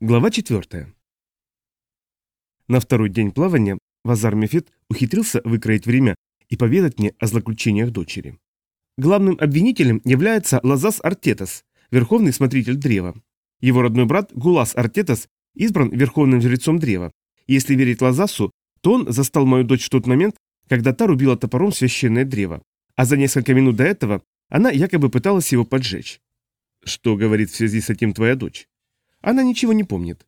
Глава 4. На второй день плавания Вазар Мефет ухитрился выкроить время и поведать мне о злоключениях дочери. Главным обвинителем является Лазас Артетас, верховный смотритель древа. Его родной брат Гулас Артетас избран верховным жрецом древа. Если верить Лазасу, то он застал мою дочь в тот момент, когда та рубила топором священное древо, а за несколько минут до этого она якобы пыталась его поджечь. Что говорит в связи с этим твоя дочь? Она ничего не помнит.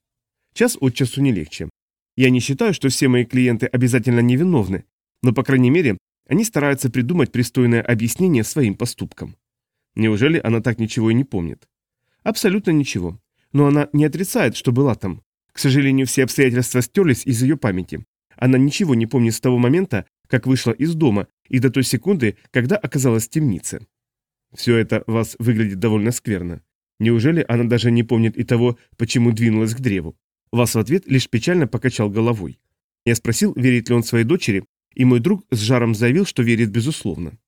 Час от часу не легче. Я не считаю, что все мои клиенты обязательно невиновны, но, по крайней мере, они стараются придумать пристойное объяснение своим поступкам. Неужели она так ничего и не помнит? Абсолютно ничего. Но она не отрицает, что была там. К сожалению, все обстоятельства стерлись из ее памяти. Она ничего не помнит с того момента, как вышла из дома, и до той секунды, когда оказалась в темнице. Все это вас выглядит довольно скверно. Неужели она даже не помнит и того, почему двинулась к древу? Вас в ответ лишь печально покачал головой. Я спросил, верит ли он своей дочери, и мой друг с жаром заявил, что верит безусловно.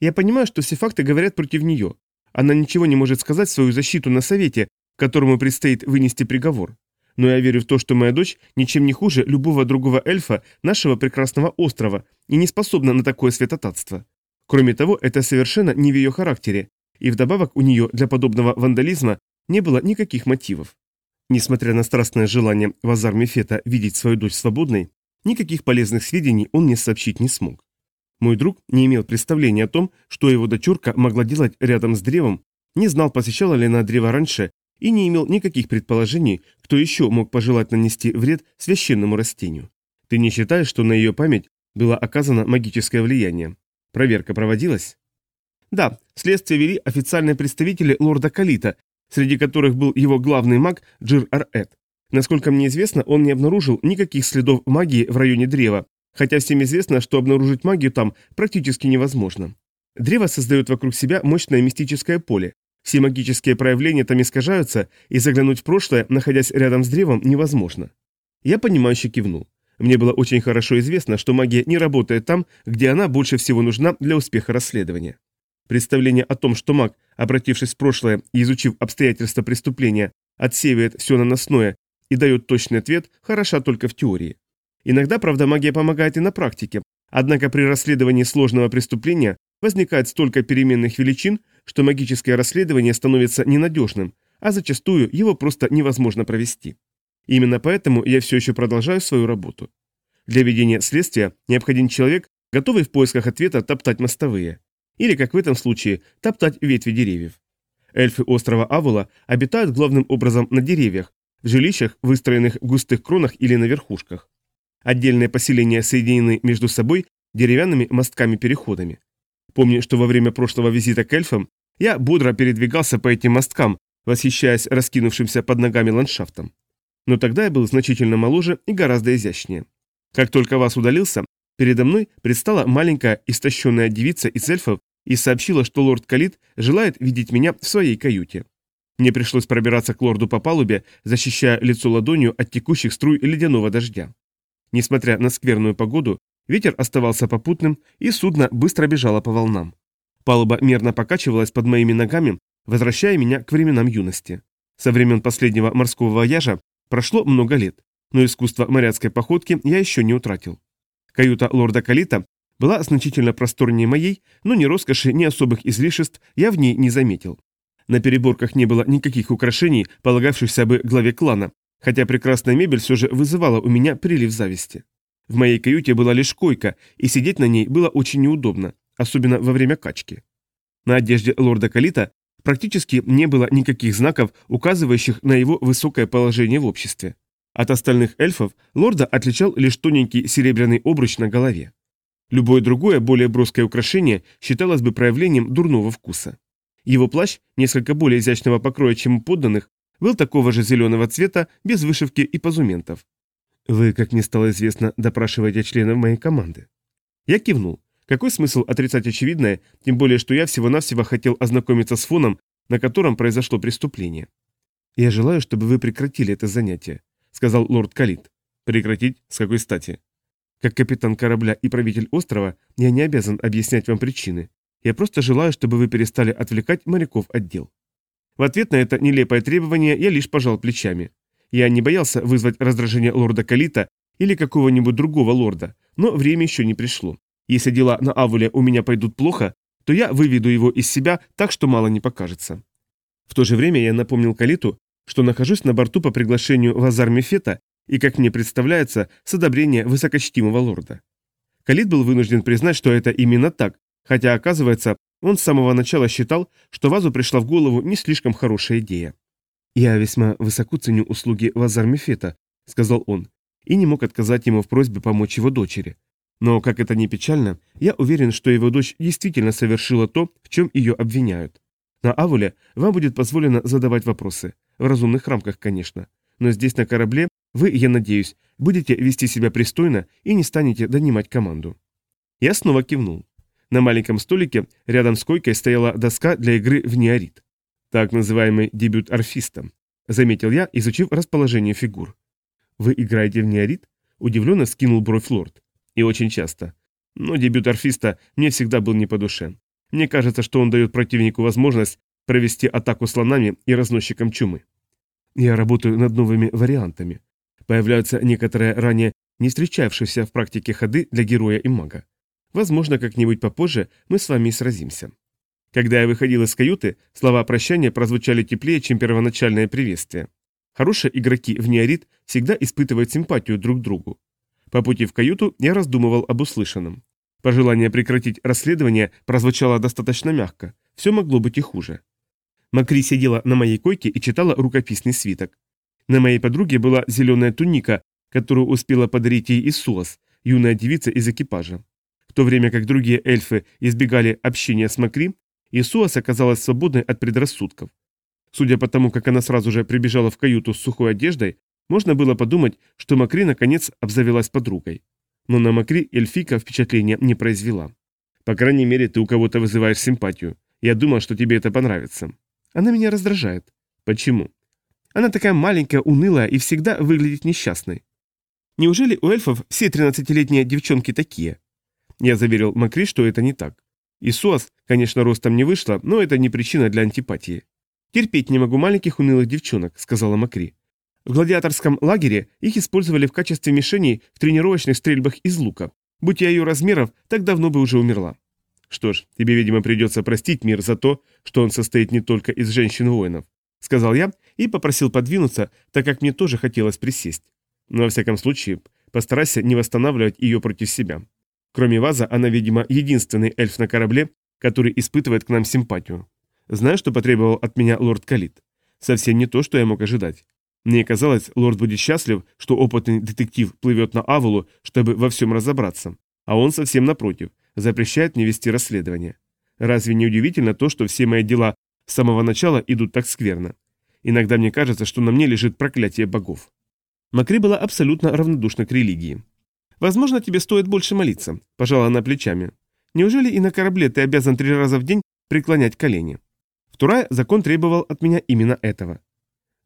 Я понимаю, что все факты говорят против нее. Она ничего не может сказать в свою защиту на совете, которому предстоит вынести приговор. Но я верю в то, что моя дочь ничем не хуже любого другого эльфа нашего прекрасного острова и не способна на такое святотатство. Кроме того, это совершенно не в ее характере, и вдобавок у нее для подобного вандализма не было никаких мотивов. Несмотря на страстное желание Вазар Мефета видеть свою дочь свободной, никаких полезных сведений он мне сообщить не смог. Мой друг не имел представления о том, что его дочурка могла делать рядом с древом, не знал, посещала ли она древо раньше, и не имел никаких предположений, кто еще мог пожелать нанести вред священному растению. Ты не считаешь, что на ее память было оказано магическое влияние? Проверка проводилась? Да, следствие вели официальные представители лорда Калита, среди которых был его главный маг Джир Ар-Эд. Насколько мне известно, он не обнаружил никаких следов магии в районе древа, хотя всем известно, что обнаружить магию там практически невозможно. Древо создает вокруг себя мощное мистическое поле. Все магические проявления там искажаются, и заглянуть в прошлое, находясь рядом с древом, невозможно. Я понимающе кивнул. Мне было очень хорошо известно, что магия не работает там, где она больше всего нужна для успеха расследования. Представление о том, что маг, обратившись в прошлое и изучив обстоятельства преступления, отсеивает все наносное и дает точный ответ, хороша только в теории. Иногда, правда, магия помогает и на практике, однако при расследовании сложного преступления возникает столько переменных величин, что магическое расследование становится ненадежным, а зачастую его просто невозможно провести. Именно поэтому я все еще продолжаю свою работу. Для ведения следствия необходим человек, готовый в поисках ответа топтать мостовые. Или, как в этом случае, топтать ветви деревьев. Эльфы острова Авула обитают главным образом на деревьях, в жилищах, выстроенных в густых кронах или на верхушках. Отдельные поселения соединены между собой деревянными мостками-переходами. Помню, что во время прошлого визита к эльфам я бодро передвигался по этим мосткам, восхищаясь раскинувшимся под ногами ландшафтом. Но тогда я был значительно моложе и гораздо изящнее. Как только вас удалился, Передо мной предстала маленькая истощенная девица из эльфов и сообщила, что лорд Калит желает видеть меня в своей каюте. Мне пришлось пробираться к лорду по палубе, защищая лицо ладонью от текущих струй ледяного дождя. Несмотря на скверную погоду, ветер оставался попутным, и судно быстро бежало по волнам. Палуба мерно покачивалась под моими ногами, возвращая меня к временам юности. Со времен последнего морского вояжа прошло много лет, но искусство моряцкой походки я еще не утратил. Каюта лорда Калита была значительно просторнее моей, но ни роскоши, ни особых излишеств я в ней не заметил. На переборках не было никаких украшений, полагавшихся бы главе клана, хотя прекрасная мебель все же вызывала у меня прилив зависти. В моей каюте была лишь койка, и сидеть на ней было очень неудобно, особенно во время качки. На одежде лорда Калита практически не было никаких знаков, указывающих на его высокое положение в обществе. От остальных эльфов лорда отличал лишь тоненький серебряный обруч на голове. Любое другое, более броское украшение считалось бы проявлением дурного вкуса. Его плащ, несколько более изящного покроя, чем у подданных, был такого же зеленого цвета, без вышивки и позументов. «Вы, как мне стало известно, допрашиваете членов моей команды». Я кивнул. Какой смысл отрицать очевидное, тем более, что я всего-навсего хотел ознакомиться с фоном, на котором произошло преступление. Я желаю, чтобы вы прекратили это занятие сказал лорд Калит. Прекратить? С какой стати? Как капитан корабля и правитель острова, я не обязан объяснять вам причины. Я просто желаю, чтобы вы перестали отвлекать моряков от дел. В ответ на это нелепое требование я лишь пожал плечами. Я не боялся вызвать раздражение лорда Калита или какого-нибудь другого лорда, но время еще не пришло. Если дела на Авуле у меня пойдут плохо, то я выведу его из себя так, что мало не покажется. В то же время я напомнил Калиту, что нахожусь на борту по приглашению Лазар Мефета и, как мне представляется, с одобрения высокочтимого лорда. Калит был вынужден признать, что это именно так, хотя, оказывается, он с самого начала считал, что Вазу пришла в голову не слишком хорошая идея. «Я весьма высоко ценю услуги Лазар Мефета», — сказал он, и не мог отказать ему в просьбе помочь его дочери. Но, как это ни печально, я уверен, что его дочь действительно совершила то, в чем ее обвиняют. На Авуле вам будет позволено задавать вопросы, в разумных рамках, конечно. Но здесь, на корабле, вы, я надеюсь, будете вести себя пристойно и не станете донимать команду. Я снова кивнул. На маленьком столике рядом с койкой стояла доска для игры в неорит. Так называемый дебют орфиста. Заметил я, изучив расположение фигур. «Вы играете в неорит?» Удивленно скинул бровь лорд. И очень часто. Но дебют орфиста мне всегда был не по душе. Мне кажется, что он дает противнику возможность провести атаку слонами и разносчиком чумы. Я работаю над новыми вариантами. Появляются некоторые ранее не встречавшиеся в практике ходы для героя и мага. Возможно, как-нибудь попозже мы с вами сразимся. Когда я выходил из каюты, слова прощания прозвучали теплее, чем первоначальное приветствие. Хорошие игроки в неорит всегда испытывают симпатию друг к другу. По пути в каюту я раздумывал об услышанном. Пожелание прекратить расследование прозвучало достаточно мягко. Все могло быть и хуже. Макри сидела на моей койке и читала рукописный свиток. На моей подруге была зеленая туника, которую успела подарить ей Иссуас, юная девица из экипажа. В то время как другие эльфы избегали общения с Макри, Иссуас оказалась свободной от предрассудков. Судя по тому, как она сразу же прибежала в каюту с сухой одеждой, можно было подумать, что Макри наконец обзавелась подругой. Но на Макри эльфика впечатления не произвела. По крайней мере, ты у кого-то вызываешь симпатию. Я думал, что тебе это понравится. Она меня раздражает. Почему? Она такая маленькая, унылая и всегда выглядит несчастной. Неужели у эльфов все 13-летние девчонки такие? Я заверил Макри, что это не так. Исуас, конечно, ростом не вышла, но это не причина для антипатии. «Терпеть не могу маленьких унылых девчонок», — сказала Макри. В гладиаторском лагере их использовали в качестве мишеней в тренировочных стрельбах из лука. Будь я ее размеров, так давно бы уже умерла. «Что ж, тебе, видимо, придется простить мир за то, что он состоит не только из женщин-воинов», — сказал я и попросил подвинуться, так как мне тоже хотелось присесть. Но, во всяком случае, постарайся не восстанавливать ее против себя. Кроме Ваза, она, видимо, единственный эльф на корабле, который испытывает к нам симпатию. Знаешь, что потребовал от меня лорд Калит? Совсем не то, что я мог ожидать. Мне казалось, лорд будет счастлив, что опытный детектив плывет на Авулу, чтобы во всем разобраться. А он совсем напротив – запрещает мне вести расследование. Разве не удивительно то, что все мои дела с самого начала идут так скверно? Иногда мне кажется, что на мне лежит проклятие богов. Макри была абсолютно равнодушна к религии. «Возможно, тебе стоит больше молиться», – пожала она плечами. «Неужели и на корабле ты обязан три раза в день преклонять колени?» В закон требовал от меня именно этого.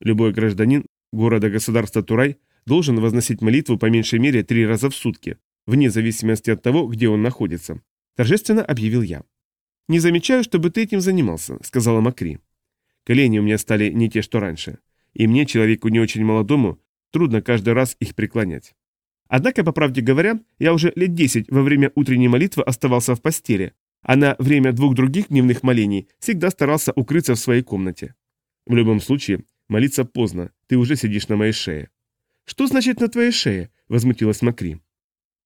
Любой гражданин города-государства Турай должен возносить молитву по меньшей мере три раза в сутки, вне зависимости от того, где он находится», – торжественно объявил я. «Не замечаю, чтобы ты этим занимался», – сказала Макри. Колени у меня стали не те, что раньше. И мне, человеку не очень молодому, трудно каждый раз их преклонять. Однако, по правде говоря, я уже лет десять во время утренней молитвы оставался в постели, а на время двух других дневных молений всегда старался укрыться в своей комнате. В любом случае, молиться поздно, ты уже сидишь на моей шее. «Что значит на твоей шее?» – возмутилась Макри.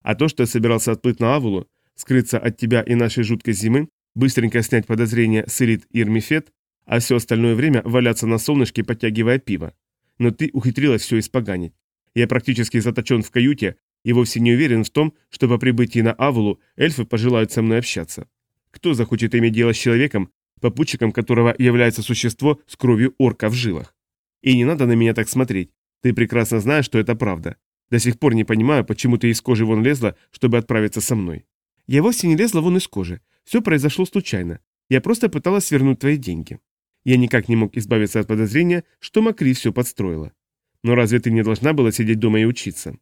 А то, что я собирался отплыть на Авулу, скрыться от тебя и нашей жуткой зимы, быстренько снять подозрения с Ирит Ирмифет, а все остальное время валяться на солнышке, подтягивая пиво. Но ты ухитрилась все испоганить. Я практически заточен в каюте и вовсе не уверен в том, что по прибытии на Авулу эльфы пожелают со мной общаться. Кто захочет иметь дело с человеком, попутчиком которого является существо с кровью орка в жилах? И не надо на меня так смотреть. Ты прекрасно знаешь, что это правда. До сих пор не понимаю, почему ты из кожи вон лезла, чтобы отправиться со мной. Я вовсе не лезла вон из кожи. Все произошло случайно. Я просто пыталась вернуть твои деньги. Я никак не мог избавиться от подозрения, что Макри все подстроила. Но разве ты не должна была сидеть дома и учиться?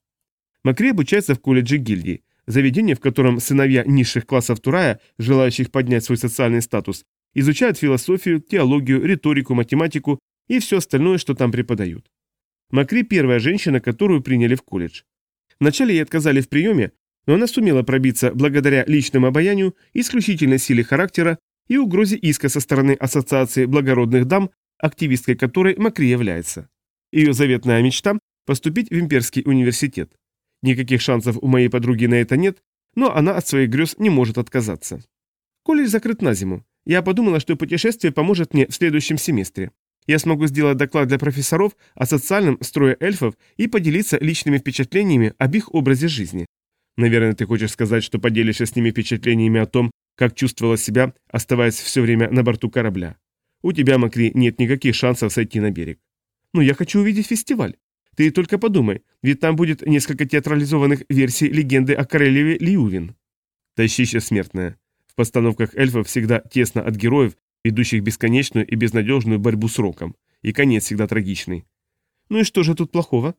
Макри обучается в колледже гильдии, заведение, в котором сыновья низших классов Турая, желающих поднять свой социальный статус, изучают философию, теологию, риторику, математику и все остальное, что там преподают. Макри – первая женщина, которую приняли в колледж. Вначале ей отказали в приеме, но она сумела пробиться благодаря личному обаянию, исключительной силе характера и угрозе иска со стороны Ассоциации благородных дам, активисткой которой Макри является. Ее заветная мечта – поступить в имперский университет. Никаких шансов у моей подруги на это нет, но она от своих грез не может отказаться. Колледж закрыт на зиму. Я подумала, что путешествие поможет мне в следующем семестре. Я смогу сделать доклад для профессоров о социальном строе эльфов и поделиться личными впечатлениями об их образе жизни. Наверное, ты хочешь сказать, что поделишься с ними впечатлениями о том, как чувствовала себя, оставаясь все время на борту корабля. У тебя, Макри, нет никаких шансов сойти на берег. Но я хочу увидеть фестиваль. Ты только подумай, ведь там будет несколько театрализованных версий легенды о королеве Лиувин. Тащище смертная. В постановках эльфов всегда тесно от героев, ведущих бесконечную и безнадежную борьбу с роком. И конец всегда трагичный. Ну и что же тут плохого?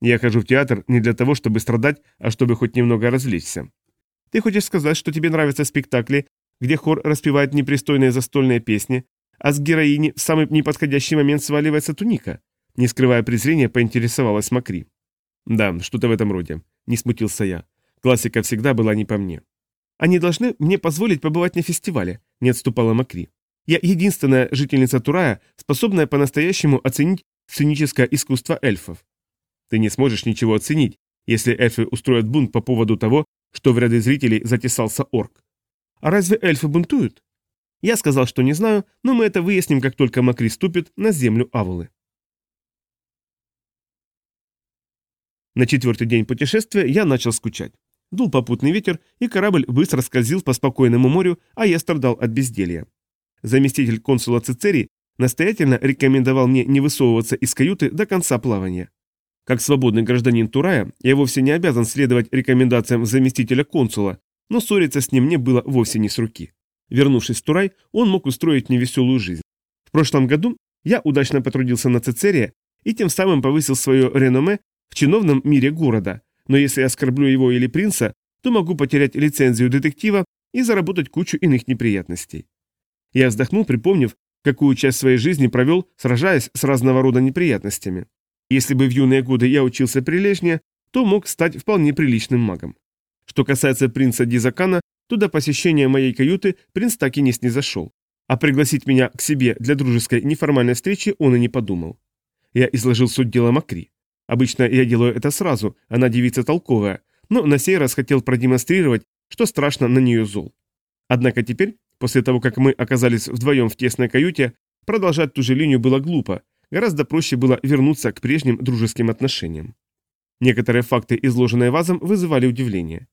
Я хожу в театр не для того, чтобы страдать, а чтобы хоть немного развлечься. Ты хочешь сказать, что тебе нравятся спектакли, где хор распевает непристойные застольные песни, а с героини в самый неподходящий момент сваливается туника? Не скрывая презрения, поинтересовалась Макри. Да, что-то в этом роде. Не смутился я. Классика всегда была не по мне. Они должны мне позволить побывать на фестивале, не отступала Макри. Я единственная жительница Турая, способная по-настоящему оценить сценическое искусство эльфов. Ты не сможешь ничего оценить, если эльфы устроят бунт по поводу того, что в ряды зрителей затесался орк. А разве эльфы бунтуют? Я сказал, что не знаю, но мы это выясним, как только Макри ступит на землю Авулы. На четвертый день путешествия я начал скучать. Дул попутный ветер, и корабль быстро скользил по спокойному морю, а я страдал от безделья. Заместитель консула Цицерий настоятельно рекомендовал мне не высовываться из каюты до конца плавания. Как свободный гражданин Турая, я вовсе не обязан следовать рекомендациям заместителя консула, но ссориться с ним мне было вовсе не с руки. Вернувшись в Турай, он мог устроить мне веселую жизнь. В прошлом году я удачно потрудился на Цицерия и тем самым повысил свое реноме в чиновном мире города, но если я оскорблю его или принца, то могу потерять лицензию детектива и заработать кучу иных неприятностей. Я вздохнул, припомнив, какую часть своей жизни провел, сражаясь с разного рода неприятностями. Если бы в юные годы я учился прилежнее, то мог стать вполне приличным магом. Что касается принца Дизакана, то до посещения моей каюты принц так и не снизошел. А пригласить меня к себе для дружеской неформальной встречи он и не подумал. Я изложил суть дела Макри. Обычно я делаю это сразу, она девица толковая, но на сей раз хотел продемонстрировать, что страшно на нее зол. Однако теперь, после того, как мы оказались вдвоем в тесной каюте, продолжать ту же линию было глупо, гораздо проще было вернуться к прежним дружеским отношениям. Некоторые факты, изложенные Вазом, вызывали удивление.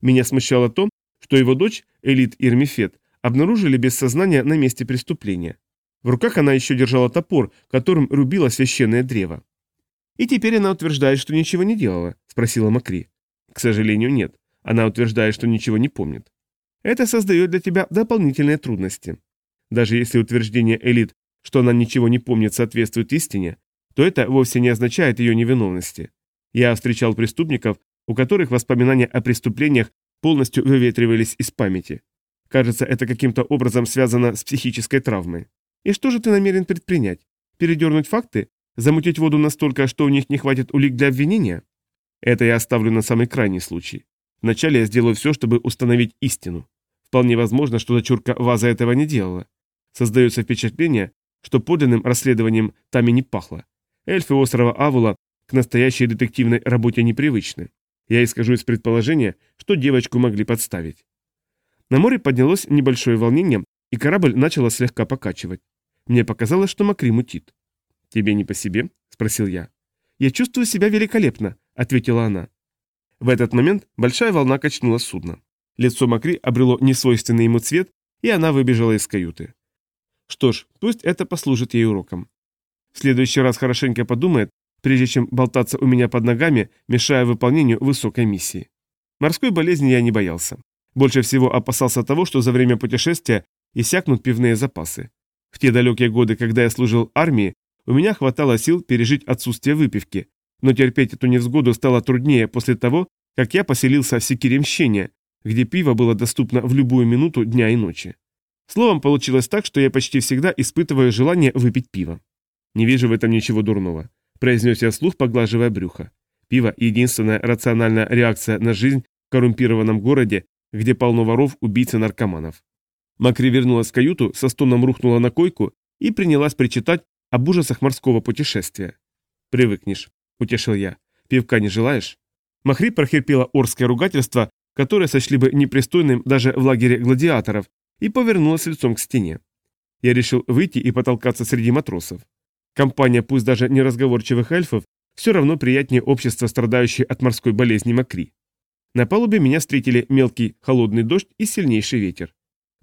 Меня смущало то, что его дочь, Элит Ирмифет, обнаружили без сознания на месте преступления. В руках она еще держала топор, которым рубила священное древо. «И теперь она утверждает, что ничего не делала?» – спросила Макри. «К сожалению, нет. Она утверждает, что ничего не помнит. Это создает для тебя дополнительные трудности. Даже если утверждение элит, что она ничего не помнит, соответствует истине, то это вовсе не означает ее невиновности. Я встречал преступников, у которых воспоминания о преступлениях полностью выветривались из памяти. Кажется, это каким-то образом связано с психической травмой. И что же ты намерен предпринять? Передернуть факты? Замутить воду настолько, что у них не хватит улик для обвинения? Это я оставлю на самый крайний случай. Вначале я сделаю все, чтобы установить истину. Вполне возможно, что дочурка Ваза этого не делала. Создается впечатление, что подлинным расследованием там и не пахло. Эльфы острова Авула к настоящей детективной работе непривычны. Я исхожу из предположения, что девочку могли подставить. На море поднялось небольшое волнение, и корабль начало слегка покачивать. Мне показалось, что Макри мутит. «Тебе не по себе?» – спросил я. «Я чувствую себя великолепно», – ответила она. В этот момент большая волна качнула судно. Лицо Макри обрело несвойственный ему цвет, и она выбежала из каюты. Что ж, пусть это послужит ей уроком. В следующий раз хорошенько подумает, прежде чем болтаться у меня под ногами, мешая выполнению высокой миссии. Морской болезни я не боялся. Больше всего опасался того, что за время путешествия иссякнут пивные запасы. В те далекие годы, когда я служил армии, у меня хватало сил пережить отсутствие выпивки, но терпеть эту невзгоду стало труднее после того, как я поселился в Секире Мщения, где пиво было доступно в любую минуту дня и ночи. Словом, получилось так, что я почти всегда испытываю желание выпить пиво. Не вижу в этом ничего дурного. произнес я вслух, поглаживая брюхо. Пиво – единственная рациональная реакция на жизнь в коррумпированном городе, где полно воров, убийц и наркоманов. Макри вернулась в каюту, со стоном рухнула на койку и принялась причитать об ужасах морского путешествия. «Привыкнешь», – утешил я. «Пивка не желаешь?» Махри прохерпела орское ругательство, которое сочли бы непристойным даже в лагере гладиаторов, и повернулась лицом к стене. Я решил выйти и потолкаться среди матросов. Компания, пусть даже неразговорчивых эльфов, все равно приятнее общества, страдающей от морской болезни Макри. На палубе меня встретили мелкий холодный дождь и сильнейший ветер.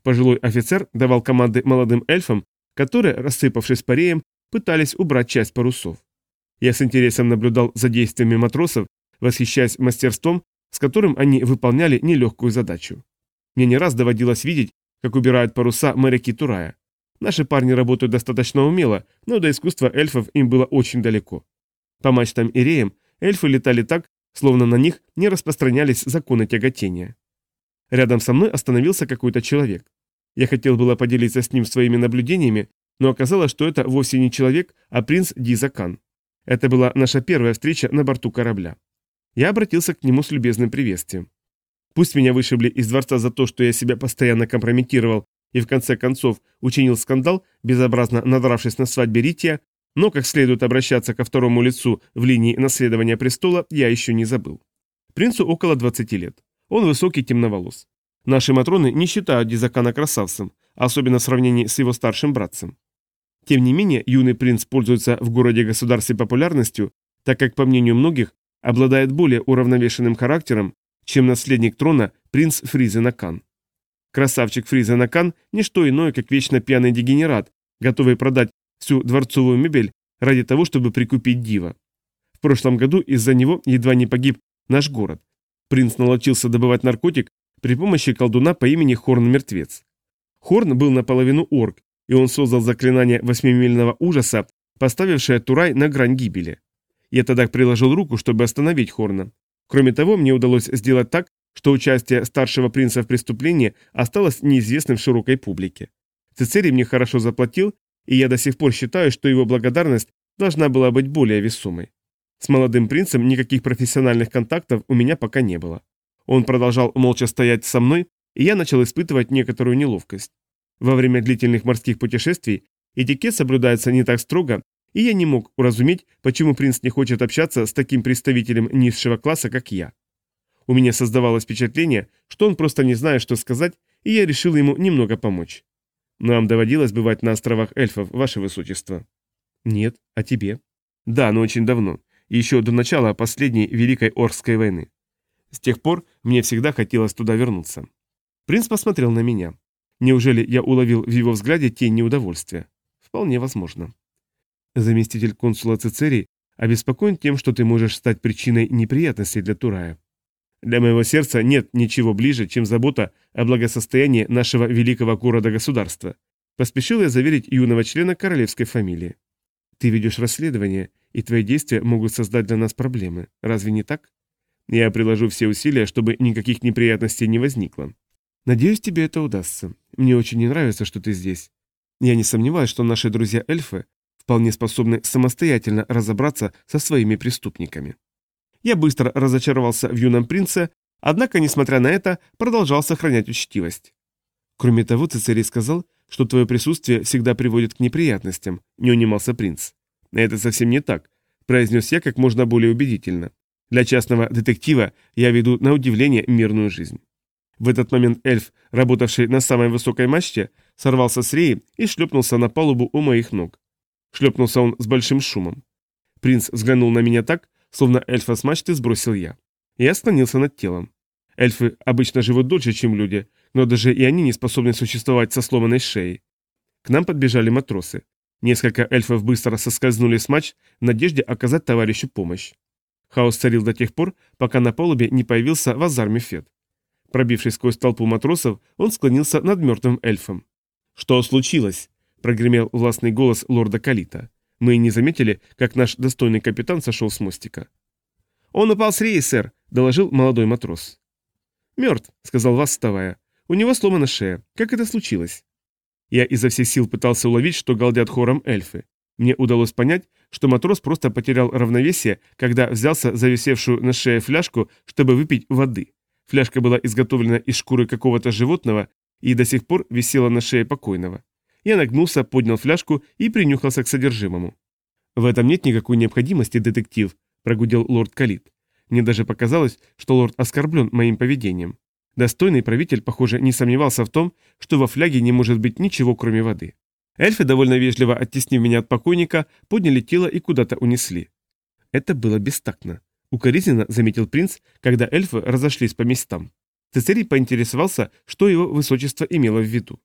Пожилой офицер давал команды молодым эльфам, которые, рассыпавшись пареем, пытались убрать часть парусов. Я с интересом наблюдал за действиями матросов, восхищаясь мастерством, с которым они выполняли нелегкую задачу. Мне не раз доводилось видеть, как убирают паруса моряки Турая. Наши парни работают достаточно умело, но до искусства эльфов им было очень далеко. По мачтам и реям эльфы летали так, словно на них не распространялись законы тяготения. Рядом со мной остановился какой-то человек. Я хотел было поделиться с ним своими наблюдениями, но оказалось, что это вовсе не человек, а принц Дизакан. Это была наша первая встреча на борту корабля. Я обратился к нему с любезным приветствием. Пусть меня вышибли из дворца за то, что я себя постоянно компрометировал и в конце концов учинил скандал, безобразно надравшись на свадьбе Рития, но как следует обращаться ко второму лицу в линии наследования престола, я еще не забыл. Принцу около 20 лет. Он высокий темноволос. Наши матроны не считают Дизакана красавцем, особенно в сравнении с его старшим братцем. Тем не менее, юный принц пользуется в городе-государстве популярностью, так как, по мнению многих, обладает более уравновешенным характером, чем наследник трона принц Фризенакан. Красавчик Фризенакан – не что иное, как вечно пьяный дегенерат, готовый продать всю дворцовую мебель ради того, чтобы прикупить дива. В прошлом году из-за него едва не погиб наш город. Принц наловчился добывать наркотик при помощи колдуна по имени Хорн-мертвец. Хорн был наполовину орк, и он создал заклинание восьмимильного ужаса, поставившее Турай на грань гибели. Я тогда приложил руку, чтобы остановить Хорна. Кроме того, мне удалось сделать так, что участие старшего принца в преступлении осталось неизвестным широкой публике. Цицерий мне хорошо заплатил, и я до сих пор считаю, что его благодарность должна была быть более весомой. С молодым принцем никаких профессиональных контактов у меня пока не было. Он продолжал молча стоять со мной, и я начал испытывать некоторую неловкость. Во время длительных морских путешествий этикет соблюдается не так строго, и я не мог уразуметь, почему принц не хочет общаться с таким представителем низшего класса, как я. У меня создавалось впечатление, что он просто не знает, что сказать, и я решил ему немного помочь. Нам доводилось бывать на островах эльфов, ваше высочество. Нет, а тебе? Да, но очень давно. Еще до начала последней Великой Орской войны. С тех пор мне всегда хотелось туда вернуться. Принц посмотрел на меня. Неужели я уловил в его взгляде тень неудовольствия? Вполне возможно. Заместитель консула Цицерий обеспокоен тем, что ты можешь стать причиной неприятностей для Турая. Для моего сердца нет ничего ближе, чем забота о благосостоянии нашего великого города-государства. Поспешил я заверить юного члена королевской фамилии. Ты ведешь расследование, и твои действия могут создать для нас проблемы. Разве не так? Я приложу все усилия, чтобы никаких неприятностей не возникло. Надеюсь, тебе это удастся. Мне очень не нравится, что ты здесь. Я не сомневаюсь, что наши друзья-эльфы вполне способны самостоятельно разобраться со своими преступниками. Я быстро разочаровался в юном принце, однако, несмотря на это, продолжал сохранять учтивость. Кроме того, Цицерий сказал, что твое присутствие всегда приводит к неприятностям, не унимался принц. Это совсем не так, произнес я как можно более убедительно. Для частного детектива я веду на удивление мирную жизнь. В этот момент эльф, работавший на самой высокой мачте, сорвался с реи и шлепнулся на палубу у моих ног. Шлепнулся он с большим шумом. Принц взглянул на меня так, словно эльфа с мачты сбросил я. Я склонился над телом. Эльфы обычно живут дольше, чем люди, но даже и они не способны существовать со сломанной шеей. К нам подбежали матросы. Несколько эльфов быстро соскользнули с мач в надежде оказать товарищу помощь. Хаос царил до тех пор, пока на палубе не появился Вазар Мефет. Пробившись сквозь толпу матросов, он склонился над мертвым эльфом. «Что случилось?» – прогремел властный голос лорда Калита. Мы не заметили, как наш достойный капитан сошел с мостика. «Он упал с реи, сэр», — доложил молодой матрос. «Мертв», — сказал Вас, вставая. «У него сломана шея. Как это случилось?» Я изо всех сил пытался уловить, что галдят хором эльфы. Мне удалось понять, что матрос просто потерял равновесие, когда взялся за висевшую на шее фляжку, чтобы выпить воды. Фляжка была изготовлена из шкуры какого-то животного и до сих пор висела на шее покойного. Я нагнулся, поднял фляжку и принюхался к содержимому. «В этом нет никакой необходимости, детектив», – прогудел лорд Калит. Мне даже показалось, что лорд оскорблен моим поведением. Достойный правитель, похоже, не сомневался в том, что во фляге не может быть ничего, кроме воды. Эльфы, довольно вежливо оттеснив меня от покойника, подняли тело и куда-то унесли. Это было бестактно. Укоризненно заметил принц, когда эльфы разошлись по местам. Цицерий поинтересовался, что его высочество имело в виду.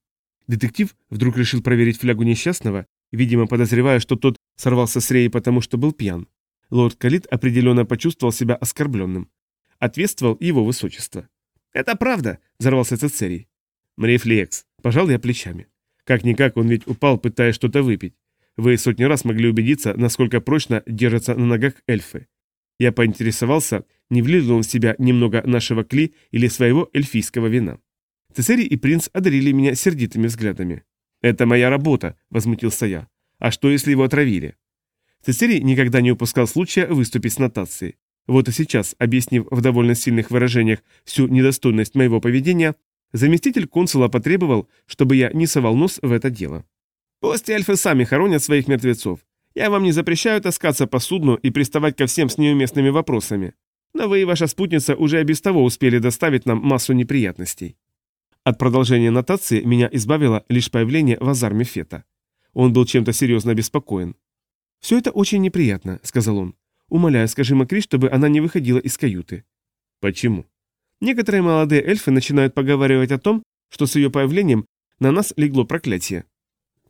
Детектив вдруг решил проверить флягу несчастного, видимо, подозревая, что тот сорвался с реи потому, что был пьян. Лорд Калит определенно почувствовал себя оскорбленным. Ответствовал его высочество. «Это правда», — взорвался Цицерий. «Мрефлекс», — пожал я плечами. Как-никак он ведь упал, пытаясь что-то выпить. Вы сотни раз могли убедиться, насколько прочно держатся на ногах эльфы. Я поинтересовался, не влил ли он в себя немного нашего кли или своего эльфийского вина. Цесарий и принц одарили меня сердитыми взглядами. «Это моя работа», — возмутился я. «А что, если его отравили?» Цесарий никогда не упускал случая выступить с нотацией. Вот и сейчас, объяснив в довольно сильных выражениях всю недостойность моего поведения, Заместитель консула потребовал, чтобы я не совал нос в это дело. «Пусть эльфы сами хоронят своих мертвецов. Я вам не запрещаю таскаться по судну и приставать ко всем с неуместными вопросами. Но вы и ваша спутница уже и без того успели доставить нам массу неприятностей». От продолжения нотации меня избавило лишь появление Вазар Фета. Он был чем-то серьезно обеспокоен. «Все это очень неприятно», — сказал он. «Умоляю, скажи Макри, чтобы она не выходила из каюты». «Почему?» Некоторые молодые эльфы начинают поговаривать о том, что с ее появлением на нас легло проклятие.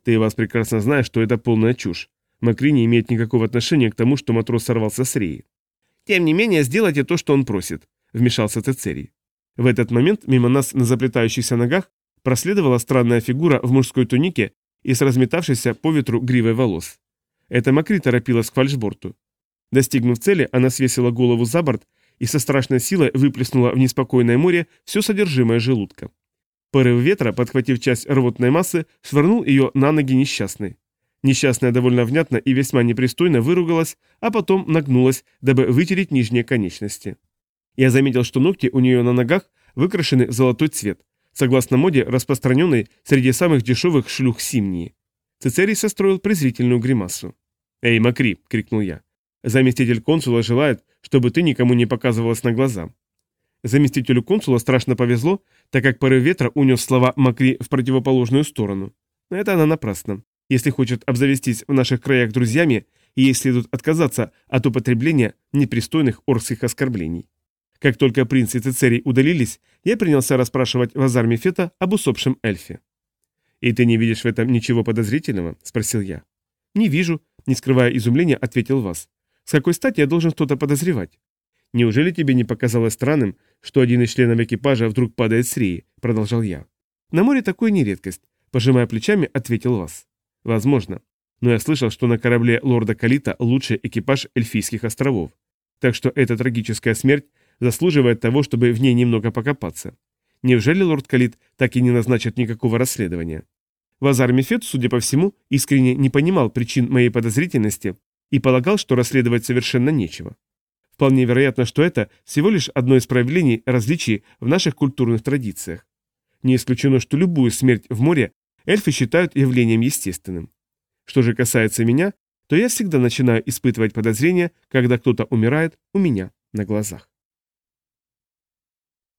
Ты вас прекрасно знаешь, что это полная чушь. Макри не имеет никакого отношения к тому, что матрос сорвался с реи. Тем не менее, сделайте то, что он просит, вмешался Цицерий. В этот момент мимо нас на заплетающихся ногах проследовала странная фигура в мужской тунике и с разметавшейся по ветру гривой волос. Это Макри торопилась к фальшборту. Достигнув цели, она свесила голову за борт и со страшной силой выплеснула в неспокойное море все содержимое желудка. Порыв ветра, подхватив часть рвотной массы, швырнул ее на ноги несчастной. Несчастная довольно внятно и весьма непристойно выругалась, а потом нагнулась, дабы вытереть нижние конечности. Я заметил, что ногти у нее на ногах выкрашены в золотой цвет, согласно моде, распространенной среди самых дешевых шлюх Симнии. Цицерий состроил презрительную гримасу. «Эй, Макри!» — крикнул я. Заместитель консула желает, чтобы ты никому не показывалась на глаза. Заместителю консула страшно повезло, так как порыв ветра унес слова Макри в противоположную сторону. Но это она напрасно. Если хочет обзавестись в наших краях друзьями, ей следует отказаться от употребления непристойных орских оскорблений. Как только принц и Цицерий удалились, я принялся расспрашивать Вазар Мефета об усопшем эльфе. «И ты не видишь в этом ничего подозрительного?» – спросил я. «Не вижу», – не скрывая изумления, ответил Вас. С какой стати я должен что-то подозревать? Неужели тебе не показалось странным, что один из членов экипажа вдруг падает с реи? Продолжал я. На море такое не редкость. Пожимая плечами, ответил вас. Возможно. Но я слышал, что на корабле лорда Калита лучший экипаж эльфийских островов. Так что эта трагическая смерть заслуживает того, чтобы в ней немного покопаться. Неужели лорд Калит так и не назначит никакого расследования? Вазар Мефет, судя по всему, искренне не понимал причин моей подозрительности и полагал, что расследовать совершенно нечего. Вполне вероятно, что это всего лишь одно из проявлений различий в наших культурных традициях. Не исключено, что любую смерть в море эльфы считают явлением естественным. Что же касается меня, то я всегда начинаю испытывать подозрения, когда кто-то умирает у меня на глазах.